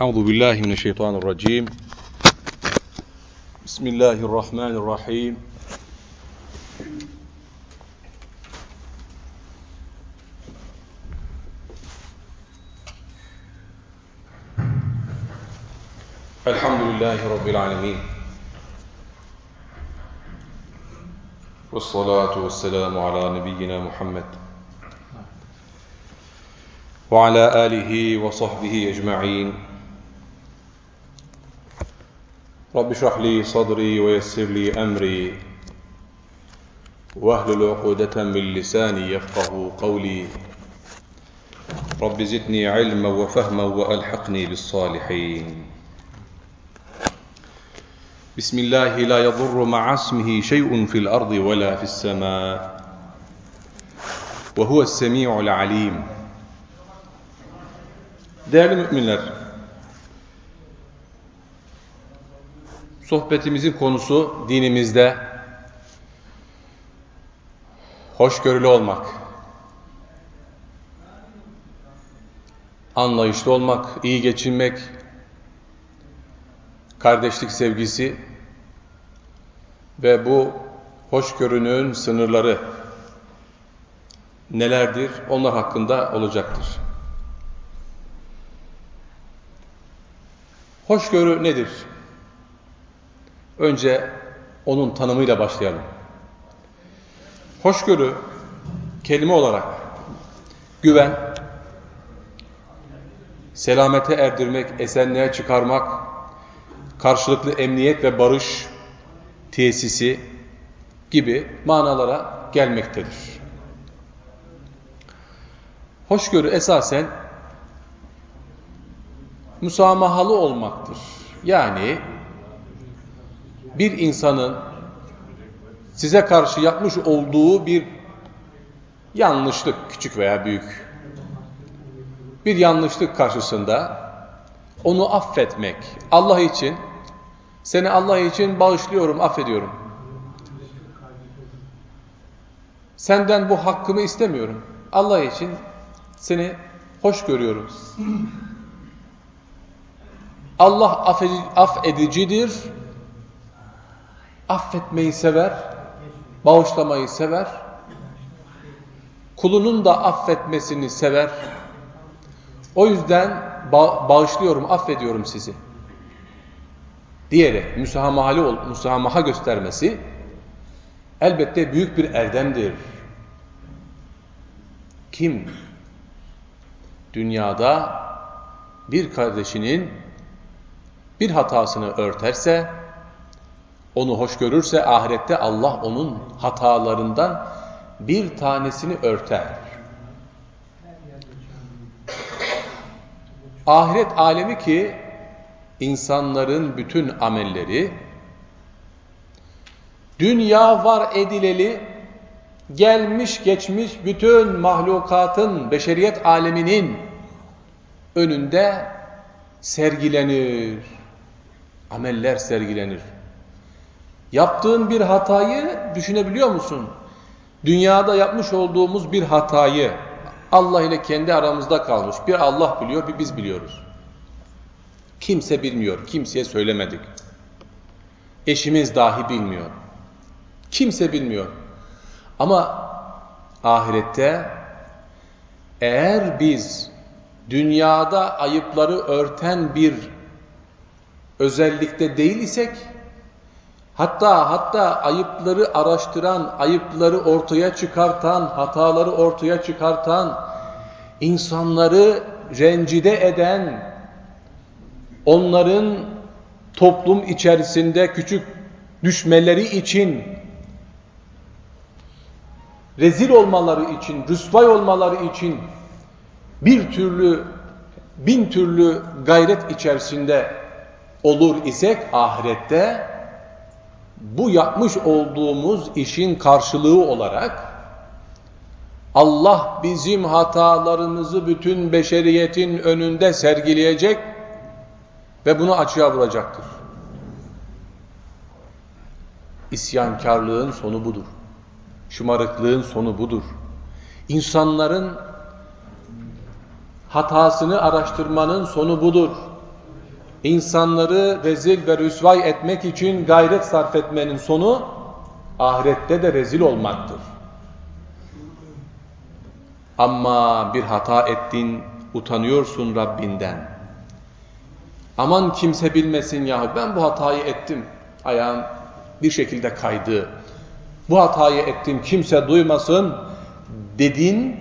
أعوذ بالله من الشيطان الرجيم. بسم الله الرحمن الرحيم. الحمد لله رب العالمين. والصلاة والسلام على نبينا محمد. وعلى آله وصحبه أجمعين. رب اشرح لي صدري ويسر لي أمري. واهلل عقدة من لساني يفقه قولي. رب زدني علما وفهما وألحقني بالصالحين. بسم الله لا يضر مع اسمه شيء في الأرض ولا في السماء. وهو السميع العليم. Değerli müminler, sohbetimizin konusu dinimizde hoşgörülü olmak, anlayışlı olmak, iyi geçinmek, kardeşlik sevgisi ve bu hoşgörünün sınırları nelerdir? Onlar hakkında olacaktır. Hoşgörü nedir? Önce onun tanımıyla başlayalım. Hoşgörü kelime olarak güven, selamete erdirmek, esenliğe çıkarmak, karşılıklı emniyet ve barış tesisi gibi manalara gelmektedir. Hoşgörü esasen musamahalı olmaktır. Yani bir insanın size karşı yapmış olduğu bir yanlışlık, küçük veya büyük, bir yanlışlık karşısında onu affetmek, Allah için, seni Allah için bağışlıyorum, affediyorum. Senden bu hakkımı istemiyorum. Allah için seni hoş görüyorum. Allah affedicidir, affetmeyi sever, bağışlamayı sever, kulunun da affetmesini sever. O yüzden ba bağışlıyorum, affediyorum sizi diyerek müsamahali ol, müsamaha göstermesi elbette büyük bir erdemdir. Kim dünyada bir kardeşinin bir hatasını örterse, onu hoş görürse ahirette Allah onun hatalarından bir tanesini örter. Ahiret alemi ki insanların bütün amelleri dünya var edileli gelmiş geçmiş bütün mahlukatın beşeriyet aleminin önünde sergilenir. Ameller sergilenir. Yaptığın bir hatayı düşünebiliyor musun? Dünyada yapmış olduğumuz bir hatayı Allah ile kendi aramızda kalmış. Bir Allah biliyor, bir biz biliyoruz. Kimse bilmiyor, kimseye söylemedik. Eşimiz dahi bilmiyor. Kimse bilmiyor. Ama ahirette eğer biz dünyada ayıpları örten bir özellikte değil isek, hatta hatta ayıpları araştıran, ayıpları ortaya çıkartan, hataları ortaya çıkartan, insanları rencide eden, onların toplum içerisinde küçük düşmeleri için, rezil olmaları için, rüsvay olmaları için bir türlü, bin türlü gayret içerisinde olur isek ahirette bu yapmış olduğumuz işin karşılığı olarak Allah bizim hatalarımızı bütün beşeriyetin önünde sergileyecek ve bunu açığa vuracaktır. İsyankarlığın sonu budur. Şımarıklığın sonu budur. İnsanların hatasını araştırmanın sonu budur. İnsanları rezil ve rüsvay etmek için gayret sarf etmenin sonu ahirette de rezil olmaktır. Ama bir hata ettin, utanıyorsun Rabbinden. Aman kimse bilmesin ya ben bu hatayı ettim. Ayağım bir şekilde kaydı. Bu hatayı ettim kimse duymasın dedin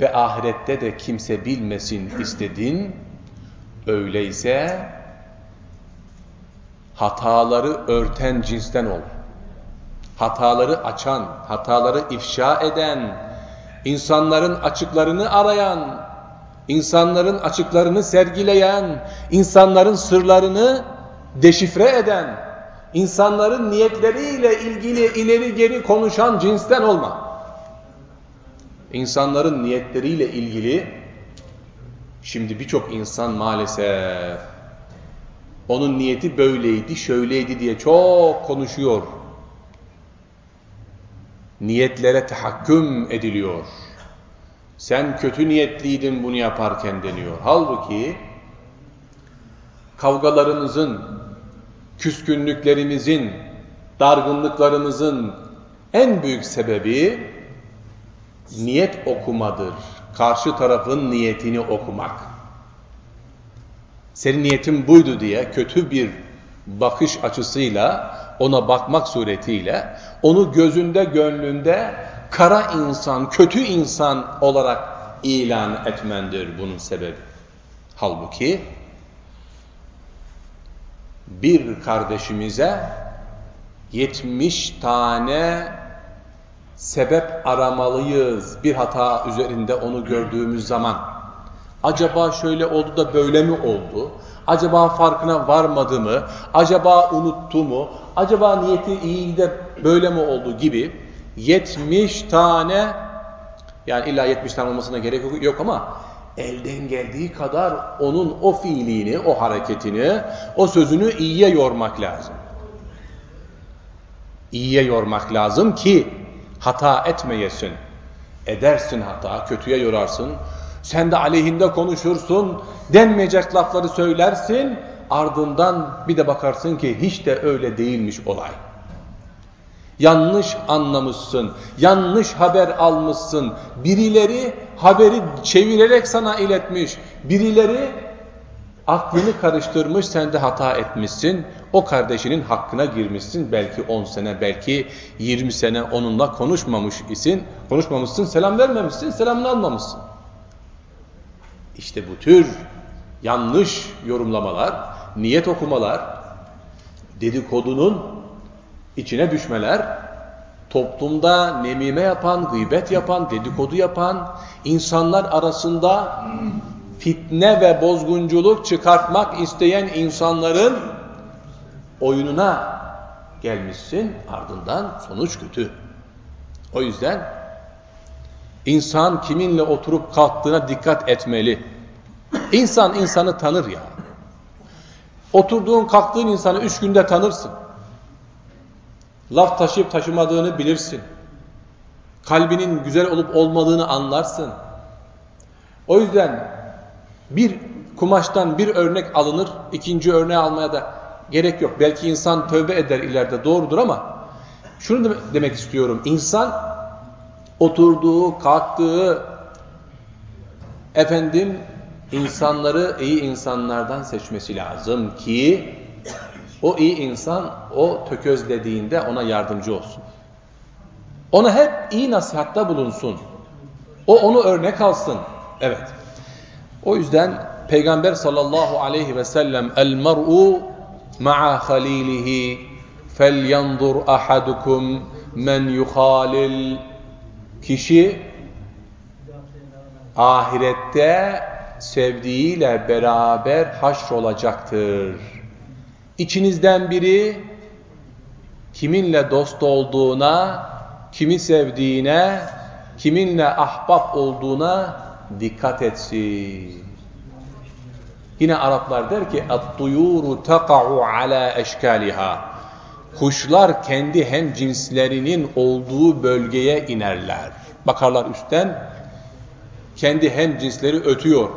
ve ahirette de kimse bilmesin istedin. Öyleyse hataları örten cinsten ol. Hataları açan, hataları ifşa eden, insanların açıklarını arayan, insanların açıklarını sergileyen, insanların sırlarını deşifre eden, insanların niyetleriyle ilgili ileri geri konuşan cinsten olma. İnsanların niyetleriyle ilgili şimdi birçok insan maalesef onun niyeti böyleydi, şöyleydi diye çok konuşuyor. Niyetlere tahakküm ediliyor. Sen kötü niyetliydin bunu yaparken deniyor. Halbuki kavgalarımızın, küskünlüklerimizin, dargınlıklarımızın en büyük sebebi niyet okumadır. Karşı tarafın niyetini okumak. Senin niyetin buydu diye kötü bir bakış açısıyla ona bakmak suretiyle onu gözünde gönlünde kara insan, kötü insan olarak ilan etmendir bunun sebebi. Halbuki bir kardeşimize 70 tane sebep aramalıyız bir hata üzerinde onu gördüğümüz zaman. Acaba şöyle oldu da böyle mi oldu? Acaba farkına varmadı mı? Acaba unuttu mu? Acaba niyeti iyi de böyle mi oldu gibi 70 tane yani illa 70 tane olmasına gerek yok ama elden geldiği kadar onun o fiilini, o hareketini, o sözünü iyiye yormak lazım. İyiye yormak lazım ki hata etmeyesin. Edersin hata, kötüye yorarsın. Sen de aleyhinde konuşursun, denmeyecek lafları söylersin. Ardından bir de bakarsın ki hiç de öyle değilmiş olay. Yanlış anlamışsın, yanlış haber almışsın. Birileri haberi çevirerek sana iletmiş. Birileri aklını karıştırmış, sen de hata etmişsin. O kardeşinin hakkına girmişsin. Belki 10 sene, belki 20 sene onunla konuşmamış isin. Konuşmamışsın, selam vermemişsin, selamını almamışsın. İşte bu tür yanlış yorumlamalar, niyet okumalar, dedikodunun içine düşmeler, toplumda nemime yapan, gıybet yapan, dedikodu yapan, insanlar arasında fitne ve bozgunculuk çıkartmak isteyen insanların oyununa gelmişsin, ardından sonuç kötü. O yüzden insan kiminle oturup kalktığına dikkat etmeli. İnsan insanı tanır ya. Oturduğun kalktığın insanı üç günde tanırsın. Laf taşıyıp taşımadığını bilirsin. Kalbinin güzel olup olmadığını anlarsın. O yüzden bir kumaştan bir örnek alınır, ikinci örneği almaya da gerek yok. Belki insan tövbe eder ileride doğrudur ama şunu demek istiyorum. İnsan oturduğu, kalktığı efendim insanları iyi insanlardan seçmesi lazım ki o iyi insan o tökezlediğinde ona yardımcı olsun. Ona hep iyi nasihatta bulunsun. O onu örnek alsın. Evet. O yüzden Peygamber sallallahu aleyhi ve sellem el mar'u ma'a halilihi felyandur ahadukum men yuhalil kişi ahirette sevdiğiyle beraber haşrolacaktır. İçinizden biri kiminle dost olduğuna, kimi sevdiğine, kiminle ahbap olduğuna dikkat etsin. Yine Araplar der ki اَطْطُيُورُ تَقَعُ عَلَى اَشْكَالِهَا Kuşlar kendi hem cinslerinin olduğu bölgeye inerler. Bakarlar üstten, kendi hem cinsleri ötüyor.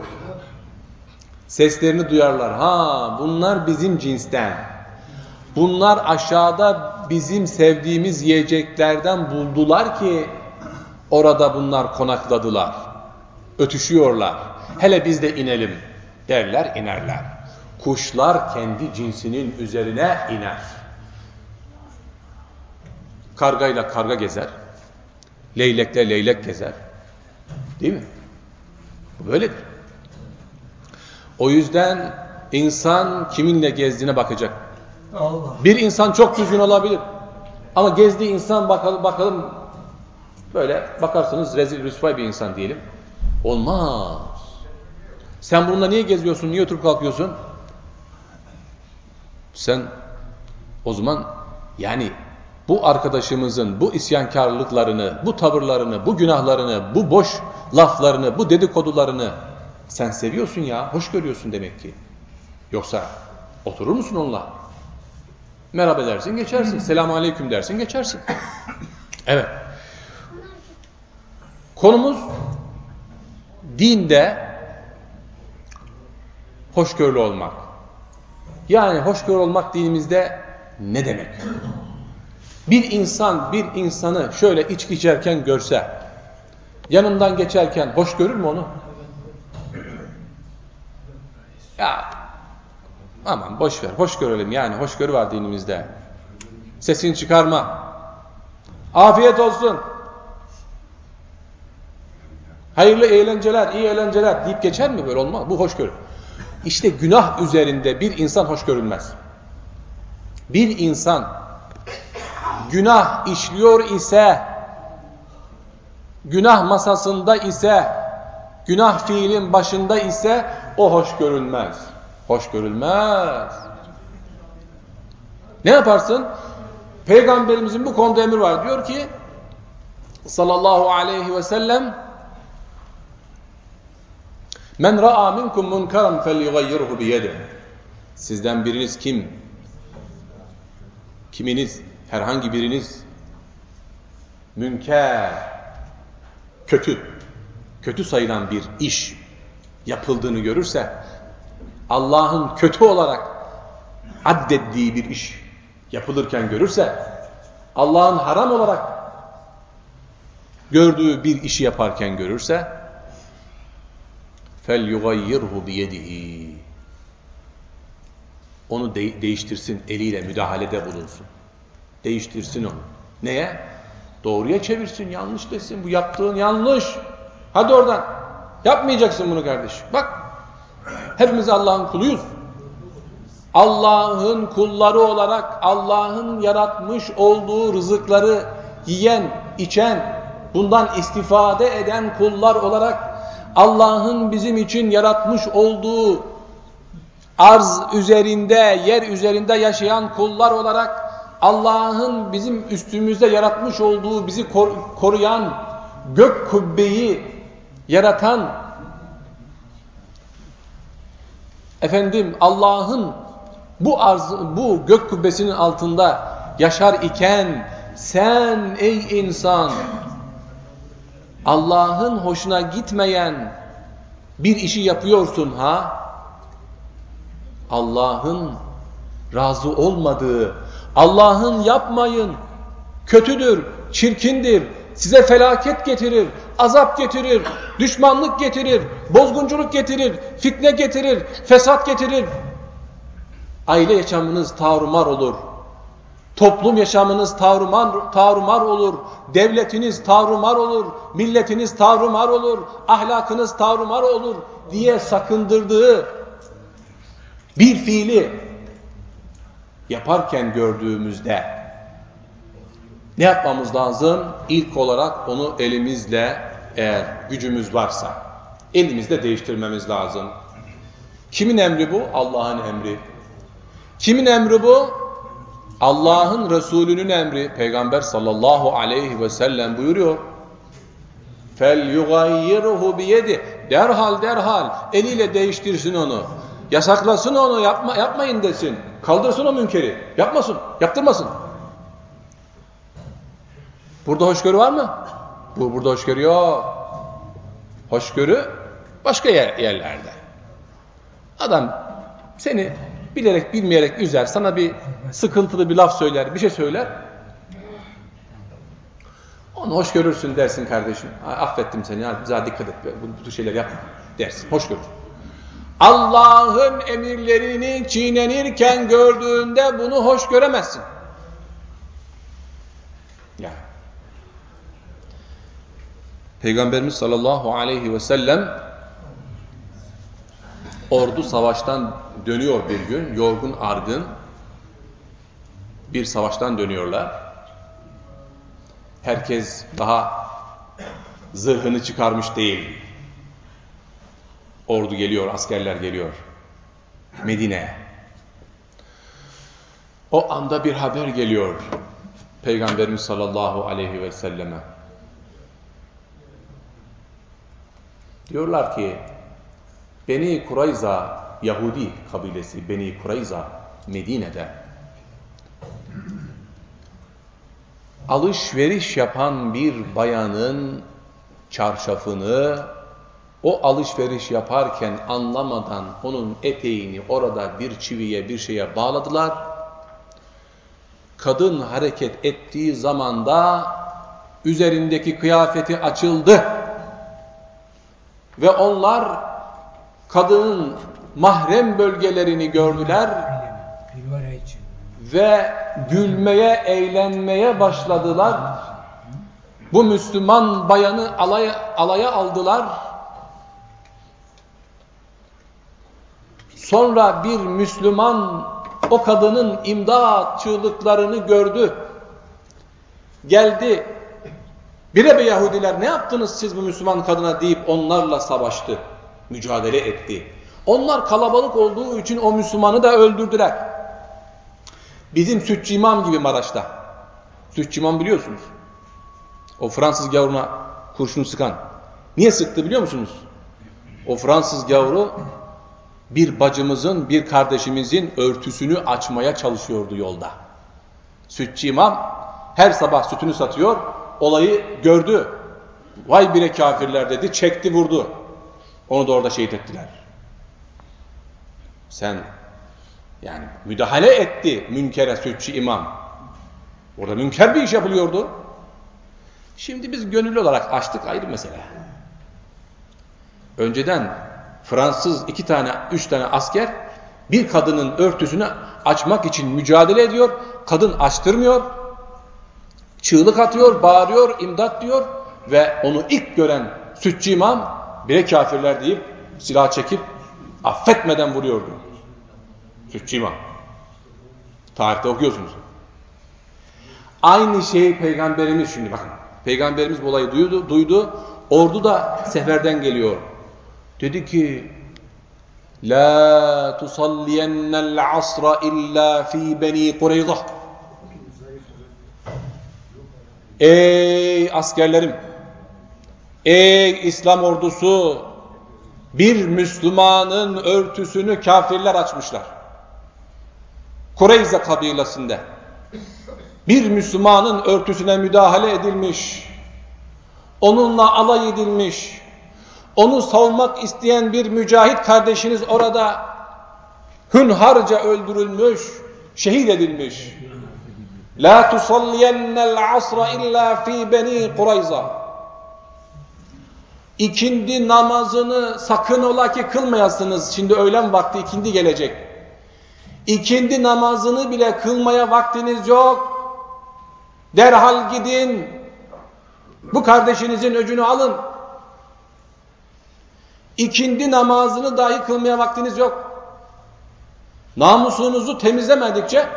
Seslerini duyarlar. Ha bunlar bizim cinsten. Bunlar aşağıda bizim sevdiğimiz yiyeceklerden buldular ki orada bunlar konakladılar. Ötüşüyorlar. Hele biz de inelim derler inerler. Kuşlar kendi cinsinin üzerine iner. Kargayla karga gezer. Leylekle leylek gezer. Değil mi? Bu böyledir. O yüzden insan kiminle gezdiğine bakacak. Allah. Bir insan çok düzgün olabilir. Ama gezdiği insan bakalım, bakalım böyle bakarsınız rezil rüsvay bir insan diyelim. Olmaz. Sen bununla niye geziyorsun? Niye oturup kalkıyorsun? Sen o zaman yani bu arkadaşımızın bu isyankarlıklarını, bu tavırlarını, bu günahlarını, bu boş laflarını, bu dedikodularını sen seviyorsun ya, hoş görüyorsun demek ki. Yoksa oturur musun onunla? Merhaba dersin, geçersin. Selamun aleyküm dersin, geçersin. Evet. Konumuz dinde hoşgörülü olmak. Yani hoşgörü olmak dinimizde ne demek? Bir insan bir insanı şöyle içki içerken görse, yanından geçerken hoş görür mü onu? Ya aman boş ver, hoş görelim yani hoşgörü var dinimizde. Sesini çıkarma. Afiyet olsun. Hayırlı eğlenceler, iyi eğlenceler deyip geçer mi böyle olmaz? Bu hoşgörü. İşte günah üzerinde bir insan hoş görülmez. Bir insan günah işliyor ise, günah masasında ise, günah fiilin başında ise o hoş görülmez. Hoş görülmez. Ne yaparsın? Peygamberimizin bu konuda emir var. Diyor ki sallallahu aleyhi ve sellem Men ra'a minkum munkaran felyughayyirhu biyedihi. Sizden biriniz kim? Kiminiz, herhangi biriniz münker, kötü, kötü sayılan bir iş yapıldığını görürse Allah'ın kötü olarak addettiği bir iş yapılırken görürse Allah'ın haram olarak gördüğü bir işi yaparken görürse فَلْيُغَيِّرْهُ بِيَدِهِ Onu de değiştirsin, eliyle müdahalede bulunsun. Değiştirsin onu. Neye? Doğruya çevirsin, yanlış desin. Bu yaptığın yanlış. Hadi oradan. Yapmayacaksın bunu kardeş. Bak, hepimiz Allah'ın kuluyuz. Allah'ın kulları olarak Allah'ın yaratmış olduğu rızıkları yiyen, içen, bundan istifade eden kullar olarak Allah'ın bizim için yaratmış olduğu arz üzerinde, yer üzerinde yaşayan kullar olarak Allah'ın bizim üstümüzde yaratmış olduğu bizi kor koruyan gök kubbeyi yaratan efendim Allah'ın bu arz bu gök kubbesinin altında yaşar iken sen ey insan Allah'ın hoşuna gitmeyen bir işi yapıyorsun ha? Allah'ın razı olmadığı, Allah'ın yapmayın, kötüdür, çirkindir, size felaket getirir, azap getirir, düşmanlık getirir, bozgunculuk getirir, fitne getirir, fesat getirir. Aile yaşamınız tarumar olur. Toplum yaşamınız tavrumar, tavrumar olur, devletiniz tavrumar olur, milletiniz tavrumar olur, ahlakınız tavrumar olur diye sakındırdığı bir fiili yaparken gördüğümüzde ne yapmamız lazım? İlk olarak onu elimizle eğer gücümüz varsa elimizde değiştirmemiz lazım. Kimin emri bu? Allah'ın emri. Kimin emri bu? Allah'ın Resulü'nün emri Peygamber sallallahu aleyhi ve sellem buyuruyor. Fel yugayyirhu biyedi. Derhal derhal eliyle değiştirsin onu. Yasaklasın onu yapma, yapmayın desin. Kaldırsın o münkeri. Yapmasın, yaptırmasın. Burada hoşgörü var mı? Bu burada hoşgörü yok. Hoşgörü başka yer, yerlerde. Adam seni bilerek bilmeyerek üzer, sana bir sıkıntılı bir laf söyler, bir şey söyler. Onu hoş görürsün dersin kardeşim. Affettim seni ya bize dikkat et. Bu, bu şeyler yapma dersin. Hoş görürsün. Allah'ın emirlerini çiğnenirken gördüğünde bunu hoş göremezsin. Yani. Peygamberimiz sallallahu aleyhi ve sellem ordu savaştan dönüyor bir gün, yorgun argın bir savaştan dönüyorlar. Herkes daha zırhını çıkarmış değil. Ordu geliyor, askerler geliyor. Medine'ye. O anda bir haber geliyor Peygamberimiz sallallahu aleyhi ve selleme. Diyorlar ki Beni Kurayza Yahudi kabilesi Beni Kurayza Medine'de alışveriş yapan bir bayanın çarşafını o alışveriş yaparken anlamadan onun eteğini orada bir çiviye bir şeye bağladılar. Kadın hareket ettiği zaman da üzerindeki kıyafeti açıldı. Ve onlar kadının mahrem bölgelerini gördüler ve gülmeye, eğlenmeye başladılar. Bu Müslüman bayanı alaya, alaya aldılar. Sonra bir Müslüman o kadının imdat çığlıklarını gördü. Geldi. Bire be Yahudiler ne yaptınız siz bu Müslüman kadına deyip onlarla savaştı. Mücadele etti. Onlar kalabalık olduğu için o Müslümanı da öldürdüler. Bizim Sütçü İmam gibi Maraş'ta. Sütçü İmam biliyorsunuz. O Fransız gavuruna kurşunu sıkan. Niye sıktı biliyor musunuz? O Fransız gavuru bir bacımızın, bir kardeşimizin örtüsünü açmaya çalışıyordu yolda. Sütçü imam her sabah sütünü satıyor, olayı gördü. Vay bire kafirler dedi, çekti vurdu. Onu da orada şehit ettiler. Sen yani müdahale etti münkere sütçü imam. Orada münker bir iş yapılıyordu. Şimdi biz gönüllü olarak açtık ayrı mesele. Önceden Fransız iki tane, üç tane asker bir kadının örtüsünü açmak için mücadele ediyor. Kadın açtırmıyor. Çığlık atıyor, bağırıyor, imdat diyor ve onu ilk gören sütçü imam bire kafirler deyip silah çekip affetmeden vuruyordu. Sütçü imam. Tarihte okuyorsunuz. Aynı şeyi peygamberimiz şimdi bakın. Peygamberimiz bu olayı duydu, duydu. Ordu da seferden geliyor. Dedi ki La tusalliyennel asra illa fi beni Kureyza. Ey askerlerim! Ey İslam ordusu! Bir Müslümanın örtüsünü kafirler açmışlar. Kureyza kabilesinde. Bir Müslümanın örtüsüne müdahale edilmiş. Onunla alay edilmiş onu savunmak isteyen bir mücahit kardeşiniz orada hünharca öldürülmüş, şehit edilmiş. La tusalliyennel asra illa fi beni Kurayza. İkindi namazını sakın ola ki kılmayasınız. Şimdi öğlen vakti ikindi gelecek. İkindi namazını bile kılmaya vaktiniz yok. Derhal gidin. Bu kardeşinizin öcünü alın. İkindi namazını dahi kılmaya vaktiniz yok. Namusunuzu temizlemedikçe,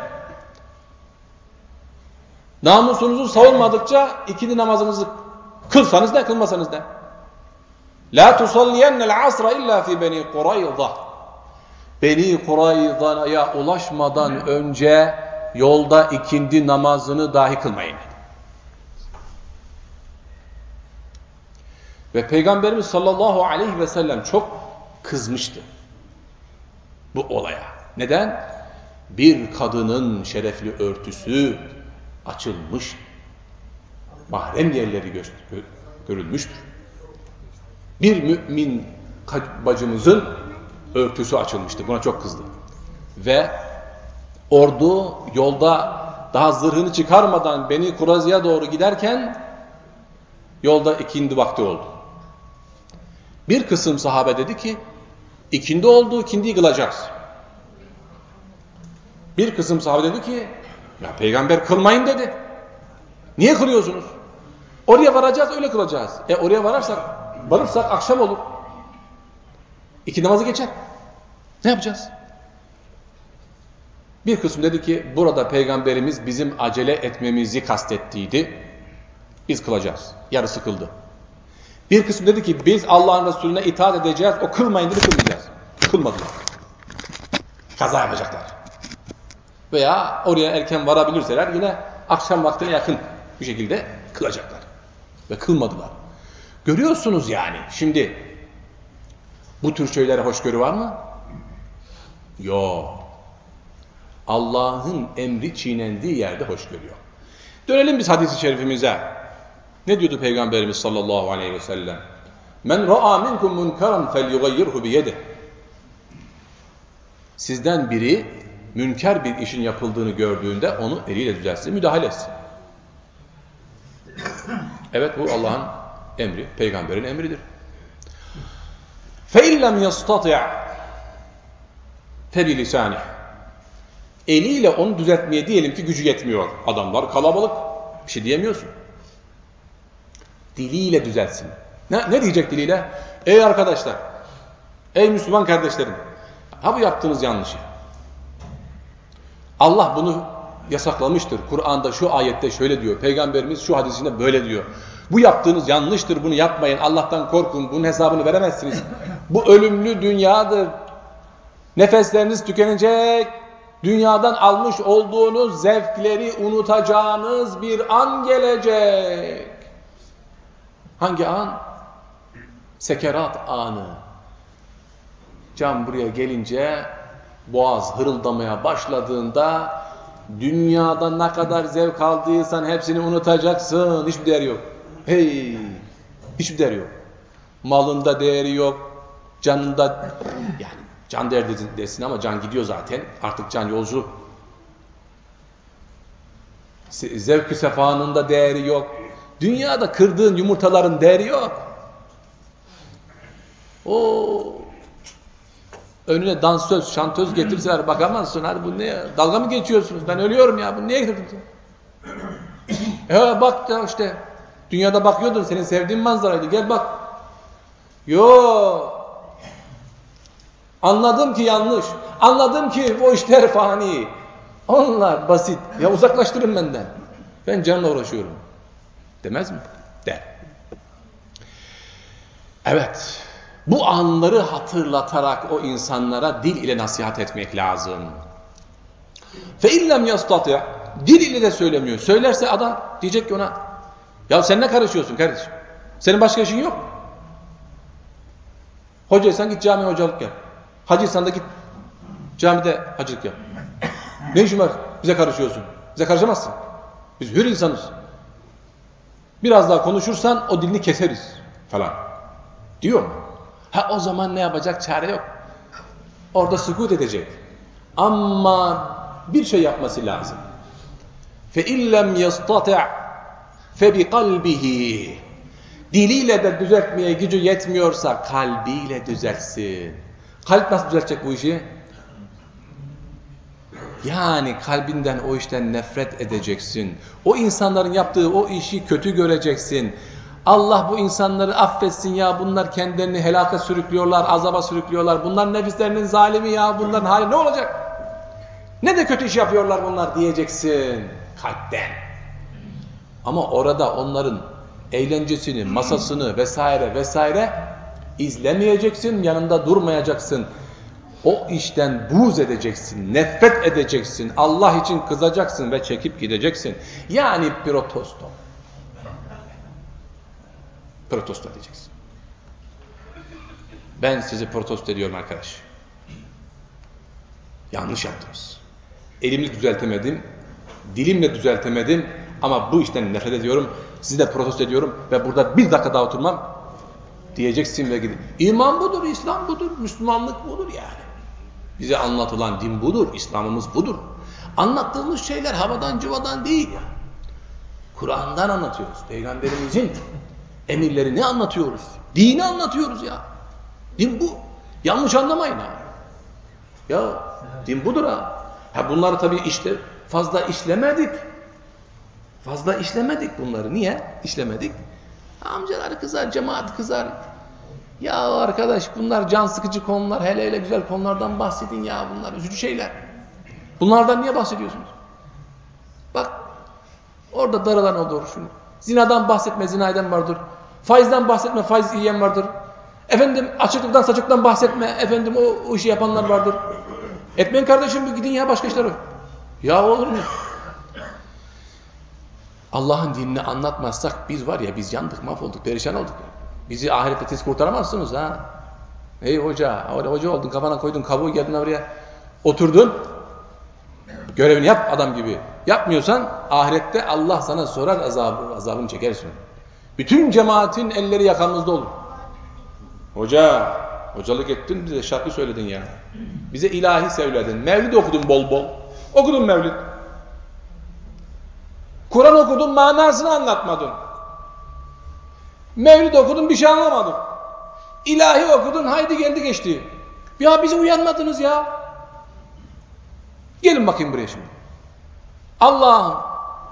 namusunuzu savunmadıkça ikindi namazınızı kılsanız da kılmasanız da. La tusalliyennel asra illa fi beni Kurayza. Beni Kurayza'ya ulaşmadan önce yolda ikindi namazını dahi kılmayın. Ve Peygamberimiz sallallahu aleyhi ve sellem çok kızmıştı bu olaya. Neden? Bir kadının şerefli örtüsü açılmış, mahrem yerleri görülmüştür. Bir mümin bacımızın örtüsü açılmıştı. Buna çok kızdı. Ve ordu yolda daha zırhını çıkarmadan Beni Kurazı'ya doğru giderken yolda ikindi vakti oldu. Bir kısım sahabe dedi ki ikindi oldu, ikindiyi kılacağız. Bir kısım sahabe dedi ki ya peygamber kılmayın dedi. Niye kılıyorsunuz? Oraya varacağız öyle kılacağız. E oraya vararsak, varırsak akşam olur. İki namazı geçer. Ne yapacağız? Bir kısım dedi ki burada peygamberimiz bizim acele etmemizi kastettiydi. Biz kılacağız. Yarısı kıldı. Bir kısım dedi ki biz Allah'ın Resulüne itaat edeceğiz. O kılmayın dedi kılmayacağız. Kılmadılar. Kaza yapacaklar. Veya oraya erken varabilirseler yine akşam vaktine yakın bir şekilde kılacaklar. Ve kılmadılar. Görüyorsunuz yani şimdi bu tür şeylere hoşgörü var mı? Yok. Allah'ın emri çiğnendiği yerde hoşgörü yok. Dönelim biz hadisi şerifimize. Ne diyordu Peygamberimiz sallallahu aleyhi ve sellem? Men ra'a minkum munkaran felyughayyirhu biyedih. Sizden biri münker bir işin yapıldığını gördüğünde onu eliyle düzeltsin, müdahale etsin. Evet bu Allah'ın emri, peygamberin emridir. فَاِنْ لَمْ يَسْتَطِعْ فَبِلِسَانِهِ Eliyle onu düzeltmeye diyelim ki gücü yetmiyor. Adamlar kalabalık. Bir şey diyemiyorsun. Diliyle düzeltsin. Ne, ne diyecek diliyle? Ey arkadaşlar, ey Müslüman kardeşlerim, ha bu yaptığınız yanlış. Allah bunu yasaklamıştır. Kur'an'da şu ayette şöyle diyor. Peygamberimiz şu hadisinde böyle diyor. Bu yaptığınız yanlıştır. Bunu yapmayın. Allah'tan korkun. Bunun hesabını veremezsiniz. Bu ölümlü dünyadır. Nefesleriniz tükenecek. Dünyadan almış olduğunuz zevkleri unutacağınız bir an gelecek. Hangi an? Sekerat anı. Can buraya gelince boğaz hırıldamaya başladığında dünyada ne kadar zevk aldıysan hepsini unutacaksın. Hiçbir değeri yok. Hey! Hiçbir değeri yok. Malında değeri yok. Canında yani can değer desin ama can gidiyor zaten. Artık can yolcu. Zevk-ü sefanın da değeri yok. Dünyada kırdığın yumurtaların değeri yok. O önüne dansöz, şantöz getirseler bakamazsın. Hadi bu ne? Dalga mı geçiyorsunuz? Ben ölüyorum ya. Bunu niye getirdin? Ya bak ya işte. Dünyada bakıyordun. Senin sevdiğin manzaraydı. Gel bak. Yo. Anladım ki yanlış. Anladım ki o işler fani. Onlar basit. Ya uzaklaştırın benden. Ben canla uğraşıyorum. Demez mi? Der. Evet. Bu anları hatırlatarak o insanlara dil ile nasihat etmek lazım. Fe illem yastati dil ile de söylemiyor. Söylerse adam diyecek ki ona ya sen ne karışıyorsun kardeşim? Senin başka işin yok. Hocaysan git camiye hocalık yap. Hacıysan da git camide hacılık yap. Ne işin var? Bize karışıyorsun. Bize karışamazsın. Biz hür insanız. Biraz daha konuşursan o dilini keseriz falan. Diyor mu? Ha o zaman ne yapacak? Çare yok. Orada sükut edecek. Ama bir şey yapması lazım. Fe illem kalbihi. Diliyle de düzeltmeye gücü yetmiyorsa kalbiyle düzeltsin. Kalp nasıl düzeltecek bu işi? Yani kalbinden o işten nefret edeceksin. O insanların yaptığı o işi kötü göreceksin. Allah bu insanları affetsin ya bunlar kendilerini helaka sürüklüyorlar, azaba sürüklüyorlar. Bunlar nefislerinin zalimi ya bunların hali ne olacak? Ne de kötü iş yapıyorlar bunlar diyeceksin kalpten. Ama orada onların eğlencesini, masasını vesaire vesaire izlemeyeceksin, yanında durmayacaksın. O işten buz edeceksin, nefret edeceksin, Allah için kızacaksın ve çekip gideceksin. Yani protesto protesto edeceksin. Ben sizi protesto ediyorum arkadaş. Yanlış yaptınız. Elimle düzeltemedim, dilimle düzeltemedim ama bu işten nefret ediyorum. Sizi de protesto ediyorum ve burada bir dakika daha oturmam. Diyeceksin ve gidin. İman budur, İslam budur, Müslümanlık budur yani. Bize anlatılan din budur, İslam'ımız budur. Anlattığımız şeyler havadan cıvadan değil ya. Kur'an'dan anlatıyoruz. Peygamberimizin emirlerini anlatıyoruz. Dini anlatıyoruz ya. Din bu. Yanlış anlamayın ha. Ya din budur ha. Ha bunları tabii işte fazla işlemedik. Fazla işlemedik bunları. Niye? İşlemedik. Amcalar kızar, cemaat kızar. Ya arkadaş bunlar can sıkıcı konular. Hele hele güzel konulardan bahsedin ya bunlar. Üzücü şeyler. Bunlardan niye bahsediyorsunuz? Bak orada darılan olur. Şunu. Zinadan bahsetme, zina vardır. Faizden bahsetme, faiz yiyen vardır. Efendim açıklıktan saçıktan bahsetme. Efendim o, o işi yapanlar vardır. Etmeyin kardeşim gidin ya başka işler Ya olur mu? Allah'ın dinini anlatmazsak biz var ya biz yandık, mahvolduk, perişan olduk. Bizi ahirette siz kurtaramazsınız ha. Ey hoca, hoca oldun, kafana koydun, kabuğu geldin oraya, oturdun. Görevini yap adam gibi. Yapmıyorsan ahirette Allah sana sorar azabı, azabını çekersin. Bütün cemaatin elleri yakamızda olur. Hoca, hocalık ettin bize şarkı söyledin ya. Bize ilahi sevledin. Mevlid okudun bol bol. Okudun mevlid. Kur'an okudun manasını anlatmadın. Mevlid okudun bir şey anlamadın. İlahi okudun haydi geldi geçti. Ya bizi uyanmadınız ya. Gelin bakayım buraya şimdi. Allah'ım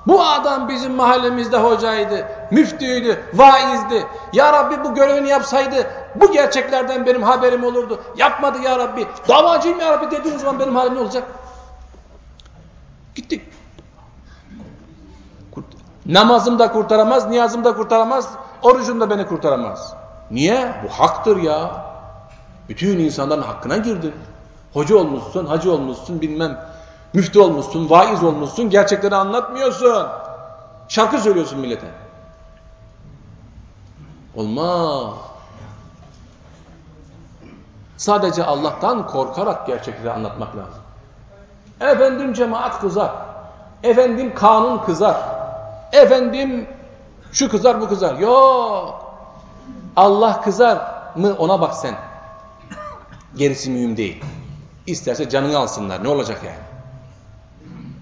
bu adam bizim mahallemizde hocaydı, müftüydü, vaizdi. Ya Rabbi bu görevini yapsaydı bu gerçeklerden benim haberim olurdu. Yapmadı ya Rabbi. Davacıyım ya Rabbi dediğiniz zaman benim halim ne olacak? Gittik. Namazım da kurtaramaz, niyazım da kurtaramaz, orucum da beni kurtaramaz. Niye? Bu haktır ya. Bütün insanların hakkına girdin. Hoca olmuşsun, hacı olmuşsun, bilmem müftü olmuşsun, vaiz olmuşsun, gerçekleri anlatmıyorsun. Şarkı söylüyorsun millete. Olmaz. Sadece Allah'tan korkarak gerçekleri anlatmak lazım. Efendim cemaat kızar. Efendim kanun kızar. Efendim şu kızar bu kızar. Yok. Allah kızar mı ona bak sen. Gerisi mühim değil. İsterse canını alsınlar. Ne olacak yani?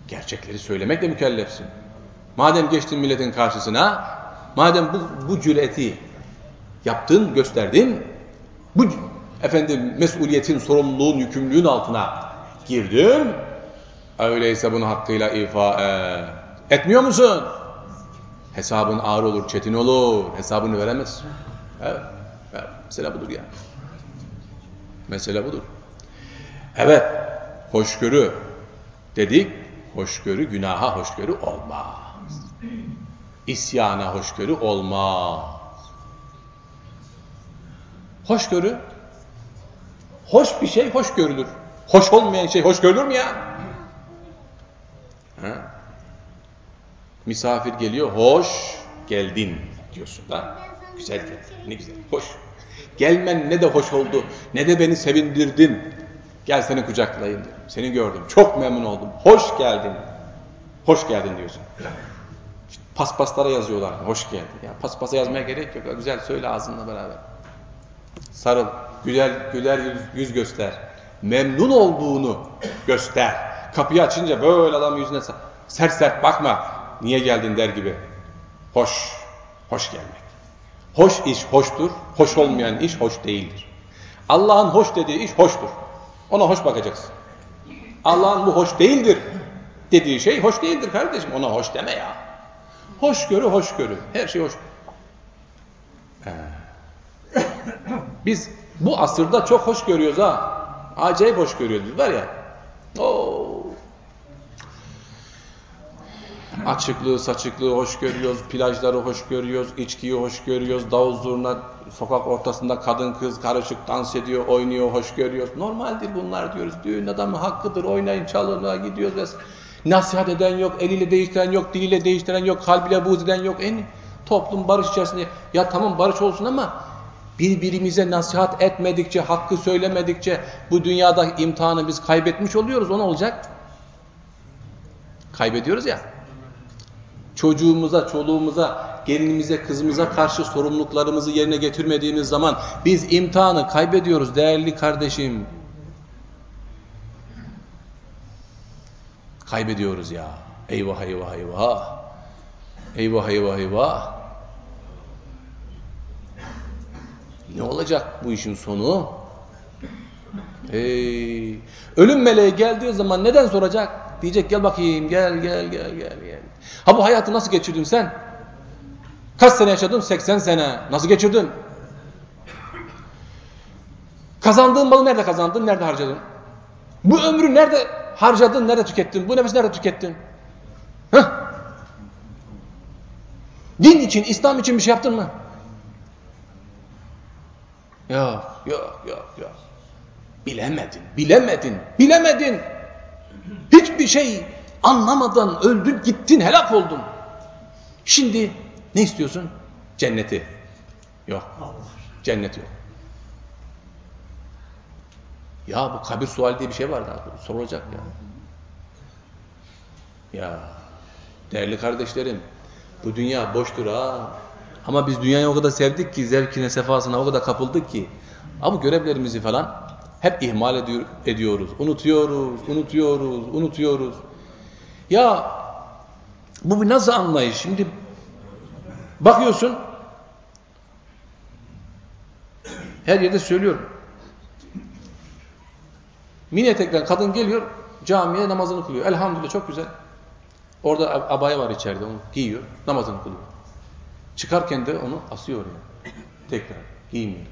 Gerçekleri söylemekle mükellefsin. Madem geçtin milletin karşısına, madem bu, bu cüreti yaptın, gösterdin, bu efendim mesuliyetin, sorumluluğun, yükümlülüğün altına girdin, öyleyse bunu hakkıyla ifa et. Etmiyor musun? Hesabın ağır olur, çetin olur, hesabını veremezsin. Evet, evet. mesele budur ya. Mesele budur. Evet, hoşgörü dedik, hoşgörü günaha hoşgörü olmaz. İsyana hoşgörü olmaz. Hoşgörü, hoş bir şey hoş görülür. Hoş olmayan şey hoş görülür mü ya? Ha? Misafir geliyor, hoş geldin diyorsun da. Güzel geldin, ne güzel, hoş. Gelmen ne de hoş oldu, ne de beni sevindirdin. Gel seni kucaklayayım diyorum. Seni gördüm, çok memnun oldum. Hoş geldin. Hoş geldin diyorsun. Paspaslara yazıyorlar, hoş geldin. Ya paspasa yazmaya gerek yok, güzel söyle ağzınla beraber. Sarıl, güler, güler yüz, yüz göster. Memnun olduğunu göster. Kapıyı açınca böyle adam yüzüne sert sert bakma. Niye geldin der gibi. Hoş, hoş gelmek. Hoş iş hoştur, hoş olmayan iş hoş değildir. Allah'ın hoş dediği iş hoştur. Ona hoş bakacaksın. Allah'ın bu hoş değildir dediği şey hoş değildir kardeşim. Ona hoş deme ya. Hoşgörü hoşgörü. Her şey hoş. Biz bu asırda çok hoş görüyoruz ha. Acayip hoş görüyoruz var ya. Oo. Açıklığı, saçıklığı hoş görüyoruz, plajları hoş görüyoruz, içkiyi hoş görüyoruz, davul zurna, sokak ortasında kadın kız karışık dans ediyor, oynuyor, hoş görüyoruz. Normaldir bunlar diyoruz. Düğün adamı hakkıdır, oynayın, çalın, gidiyoruz. Nasihat eden yok, eliyle değiştiren yok, diliyle değiştiren yok, kalbiyle buğz eden yok. En toplum barış içerisinde. Ya tamam barış olsun ama birbirimize nasihat etmedikçe, hakkı söylemedikçe bu dünyada imtihanı biz kaybetmiş oluyoruz. O ne olacak? Kaybediyoruz ya. Çocuğumuza, çoluğumuza, gelinimize, kızımıza karşı sorumluluklarımızı yerine getirmediğimiz zaman biz imtihanı kaybediyoruz değerli kardeşim. Kaybediyoruz ya. Eyvah eyvah eyvah. Eyvah eyvah eyvah. Ne olacak bu işin sonu? Hey. Ölüm meleği geldiği zaman neden soracak? Diyecek gel bakayım gel gel gel gel gel. Ha bu hayatı nasıl geçirdin sen? Kaç sene yaşadın? 80 sene. Nasıl geçirdin? Kazandığın malı nerede kazandın? Nerede harcadın? Bu ömrü nerede harcadın? Nerede tükettin? Bu nefesi nerede tükettin? Heh. Din için, İslam için bir şey yaptın mı? Yok, yok, yok, yok. Bilemedin, bilemedin, bilemedin. Hiçbir şey anlamadan öldün, gittin, helak oldun. Şimdi ne istiyorsun? Cenneti. Yok. Cennet yok. Ya bu kabir suali diye bir şey var daha sorulacak ya. Ya değerli kardeşlerim bu dünya boştur ha. Ama biz dünyayı o kadar sevdik ki zevkine sefasına o kadar kapıldık ki. Ama görevlerimizi falan hep ihmal ediyor, ediyoruz. Unutuyoruz, unutuyoruz, unutuyoruz. Ya bu bir nasıl anlayış? Şimdi bakıyorsun her yerde söylüyorum. Mini eteklen kadın geliyor camiye namazını kılıyor. Elhamdülillah çok güzel. Orada abaya var içeride onu giyiyor namazını kılıyor. Çıkarken de onu asıyor oraya. Tekrar giymiyor.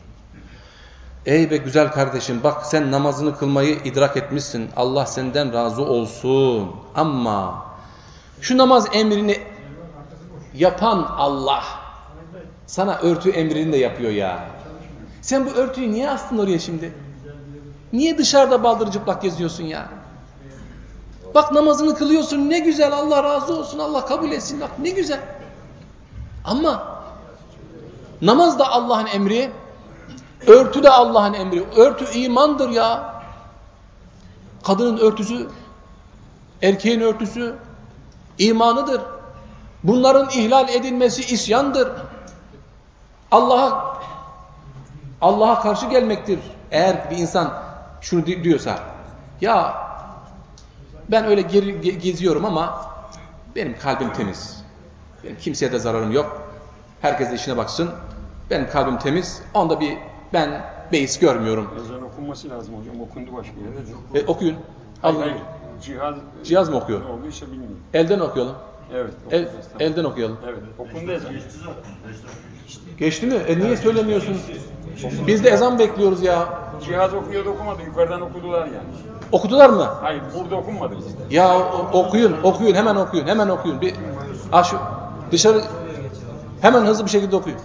Ey be güzel kardeşim bak sen namazını kılmayı idrak etmişsin. Allah senden razı olsun. Ama şu namaz emrini yapan Allah sana örtü emrini de yapıyor ya. Sen bu örtüyü niye astın oraya şimdi? Niye dışarıda baldır çıplak geziyorsun ya? Bak namazını kılıyorsun ne güzel Allah razı olsun Allah kabul etsin bak ne güzel. Ama namaz da Allah'ın emri, örtü de Allah'ın emri. Örtü imandır ya. Kadının örtüsü, erkeğin örtüsü imanıdır. Bunların ihlal edilmesi isyandır. Allah'a Allah'a karşı gelmektir. Eğer bir insan şunu diyorsa ya ben öyle geri, geziyorum ama benim kalbim temiz. Benim kimseye de zararım yok. Herkes de işine baksın. Benim kalbim temiz. Onda bir ben beis görmüyorum. Ezan okunması lazım hocam. Okundu başka yerde. E, okuyun. Hayır, Alın. hayır. Cihaz, Cihaz mı okuyor? Ne olduysa bilmiyorum. Elden okuyalım. Evet. El, elden okuyalım. Evet. Okundu ezan. Geçti mi? E niye söylemiyorsun? Biz de ezan bekliyoruz ya. Cihaz okuyordu okumadı. Yukarıdan okudular yani. Okudular mı? Hayır burada okunmadı bizde. Ya okuyun, okuyun, hemen okuyun, hemen okuyun. Bir aş dışarı hemen hızlı bir şekilde okuyun.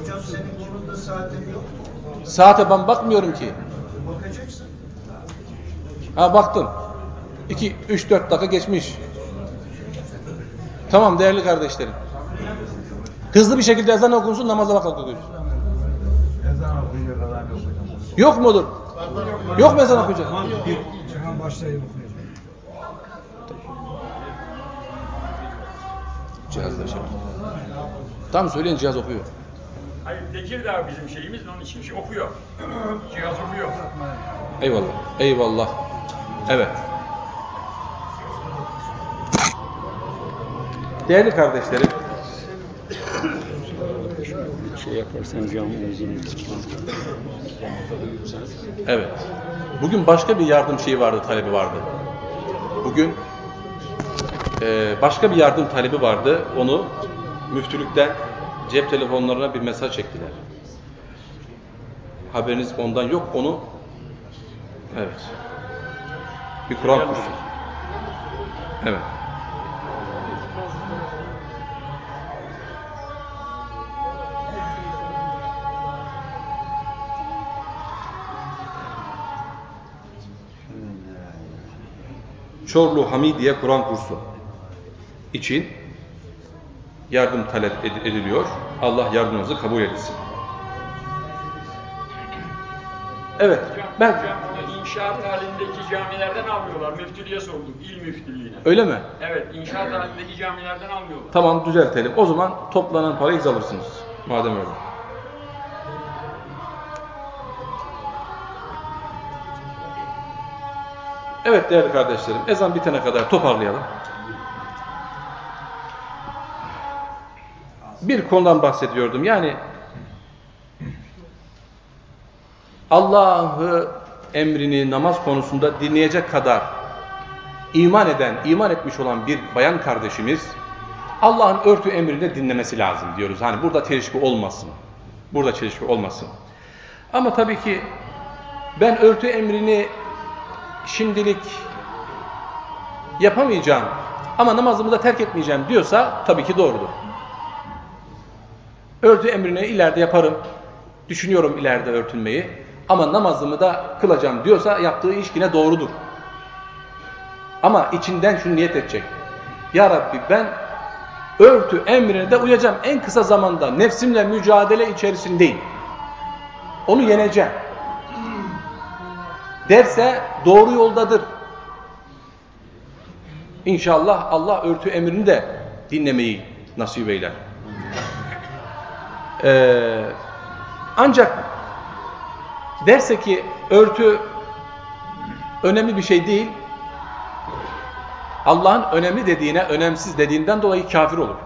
Hocam senin kolunda saatin yok mu? Saate ben bakmıyorum ki. Bakacaksın. Ha baktım. 2 3 4 dakika geçmiş. Tamam değerli kardeşlerim. Hızlı bir şekilde ezan okunsun namaza okuyacak adam yok mudur? Yok mu ezan okuyacak? Cihan başlayıp okuyacak. Cihazda şey. Tam söyleyin cihaz okuyor. Hayır Tekirdağ bizim şeyimiz onun için şey okuyor. Cihaz okuyor. Eyvallah. Eyvallah. Evet. Değerli kardeşlerim, Şey yaparsan camı müziğini evet. Bugün başka bir yardım şeyi vardı, talebi vardı. Bugün eee, başka bir yardım talebi vardı. Onu müftülükten cep telefonlarına bir mesaj çektiler. Haberiniz ondan yok. Onu evet. Bir Kur'an kursu. Evet. Çorlu Hamidiye Kur'an kursu için yardım talep ed- ediliyor. Allah yardımınızı kabul etsin. Evet, ben inşaat halindeki camilerden almıyorlar. Müftülüğe sorduk, il müftülüğüne. Öyle mi? Evet, inşaat halindeki camilerden almıyorlar. Tamam düzeltelim. O zaman toplanan parayı siz alırsınız. Madem öyle. Evet değerli kardeşlerim, ezan bitene kadar toparlayalım. Bir konudan bahsediyordum. Yani Allah'ı emrini namaz konusunda dinleyecek kadar iman eden, iman etmiş olan bir bayan kardeşimiz Allah'ın örtü emrini dinlemesi lazım diyoruz. Hani burada çelişki olmasın. Burada çelişki olmasın. Ama tabii ki ben örtü emrini şimdilik yapamayacağım ama namazımı da terk etmeyeceğim diyorsa tabii ki doğrudur. Örtü emrini ileride yaparım. Düşünüyorum ileride örtünmeyi. Ama namazımı da kılacağım diyorsa yaptığı iş yine doğrudur. Ama içinden şunu niyet edecek. Ya Rabbi ben örtü emrine de uyacağım. En kısa zamanda nefsimle mücadele içerisindeyim. Onu yeneceğim. Derse doğru yoldadır. İnşallah Allah örtü emrini de dinlemeyi nasip eyler. Ee, ancak derse ki örtü önemli bir şey değil, Allah'ın önemli dediğine önemsiz dediğinden dolayı kafir olur.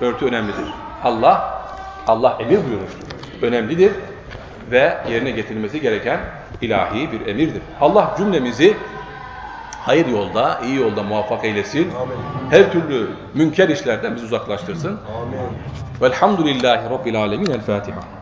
Örtü önemlidir. Allah, Allah emir buyurur. Önemlidir ve yerine getirilmesi gereken ilahi bir emirdir. Allah cümlemizi hayır yolda, iyi yolda muvaffak eylesin. Her türlü münker işlerden bizi uzaklaştırsın. Velhamdülillahi Rabbil Alemin. El Fatiha.